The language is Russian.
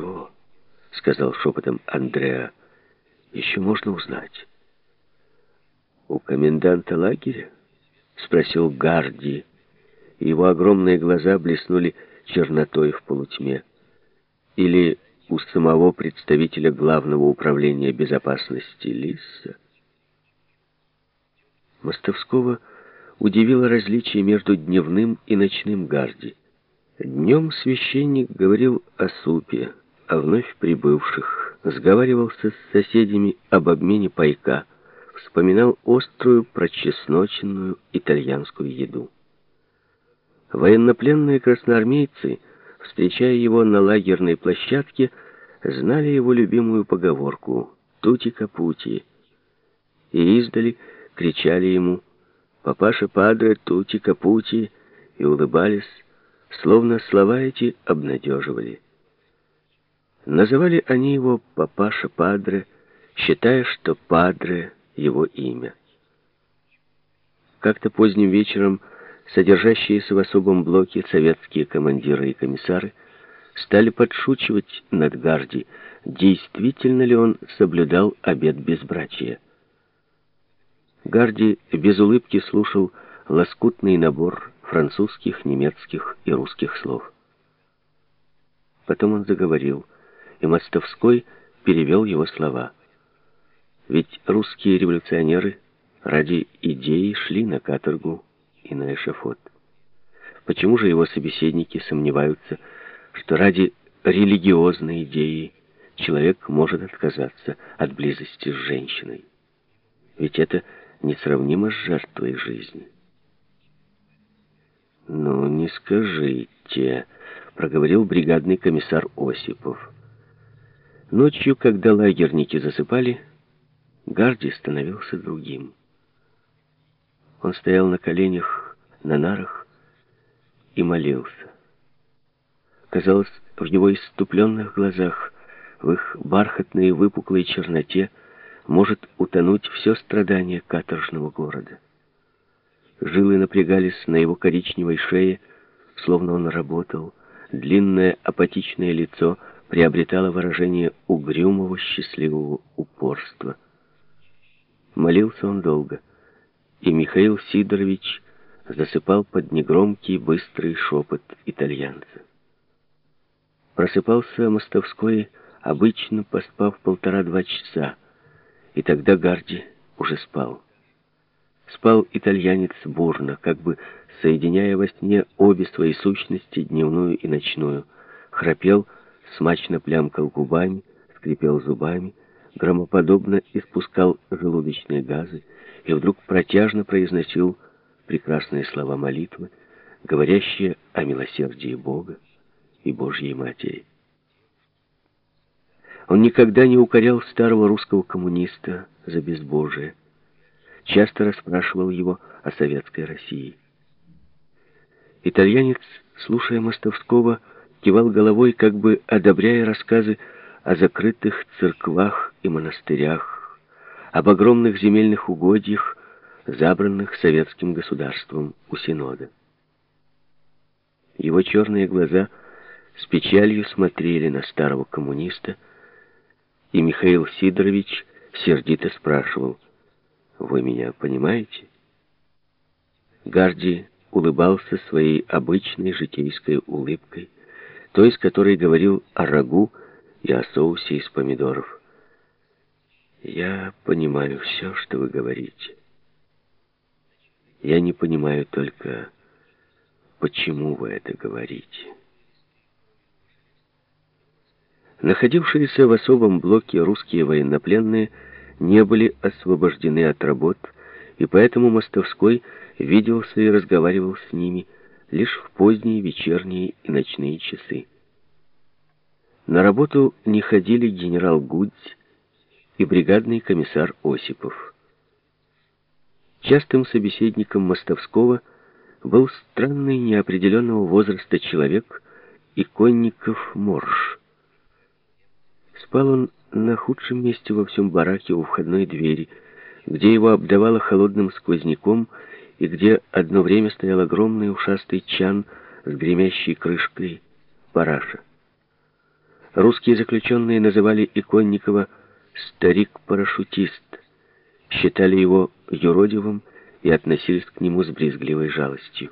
«Еще», — сказал шепотом Андреа, — «еще можно узнать». «У коменданта лагеря?» — спросил Гарди. Его огромные глаза блеснули чернотой в полутьме. «Или у самого представителя Главного управления безопасности Лисса?» Мостовского удивило различие между дневным и ночным Гарди. Днем священник говорил о супе, о вновь прибывших, сговаривался с соседями об обмене пайка, вспоминал острую, прочесноченную итальянскую еду. Военнопленные красноармейцы, встречая его на лагерной площадке, знали его любимую поговорку «Тути-капути» и издали кричали ему «Папаша Падре, Тути-капути» и улыбались, словно слова эти обнадеживали. Называли они его «Папаша Падре», считая, что Падре — его имя. Как-то поздним вечером содержащиеся в особом блоке советские командиры и комиссары стали подшучивать над Гарди, действительно ли он соблюдал обет безбрачия. Гарди без улыбки слушал лоскутный набор французских, немецких и русских слов. Потом он заговорил, и Мостовской перевел его слова. Ведь русские революционеры ради идеи шли на каторгу и на эшафот. Почему же его собеседники сомневаются, что ради религиозной идеи человек может отказаться от близости с женщиной? Ведь это несравнимо с жертвой жизни. «Ну, не скажите», — проговорил бригадный комиссар Осипов. Ночью, когда лагерники засыпали, Гарди становился другим. Он стоял на коленях, на нарах и молился. Казалось, в его иступленных глазах, в их бархатной выпуклой черноте, может утонуть все страдание каторжного города. Жилы напрягались на его коричневой шее, словно он работал. Длинное апатичное лицо приобретало выражение угрюмого счастливого упорства. Молился он долго, и Михаил Сидорович засыпал под негромкий быстрый шепот итальянца. Просыпался Мостовской, обычно поспав полтора-два часа, и тогда Гарди уже спал. Спал итальянец бурно, как бы соединяя во сне обе свои сущности, дневную и ночную. Храпел, смачно плямкал губами, скрипел зубами, громоподобно испускал желудочные газы и вдруг протяжно произносил прекрасные слова молитвы, говорящие о милосердии Бога и Божьей Матери. Он никогда не укорял старого русского коммуниста за безбожие. Часто расспрашивал его о советской России. Итальянец, слушая Мостовского, кивал головой, как бы одобряя рассказы о закрытых церквах и монастырях, об огромных земельных угодьях, забранных советским государством у Синода. Его черные глаза с печалью смотрели на старого коммуниста, и Михаил Сидорович сердито спрашивал, «Вы меня понимаете?» Гарди улыбался своей обычной житейской улыбкой, той, с которой говорил о рагу и о соусе из помидоров. «Я понимаю все, что вы говорите. Я не понимаю только, почему вы это говорите». Находившиеся в особом блоке русские военнопленные не были освобождены от работ, и поэтому Мостовской виделся и разговаривал с ними лишь в поздние вечерние и ночные часы. На работу не ходили генерал Гудзь и бригадный комиссар Осипов. Частым собеседником Мостовского был странный неопределенного возраста человек Иконников Морж. Спал он на худшем месте во всем бараке у входной двери, где его обдавало холодным сквозняком и где одно время стоял огромный ушастый чан с гремящей крышкой параша. Русские заключенные называли Иконникова «старик-парашютист», считали его юродивым и относились к нему с брезгливой жалостью.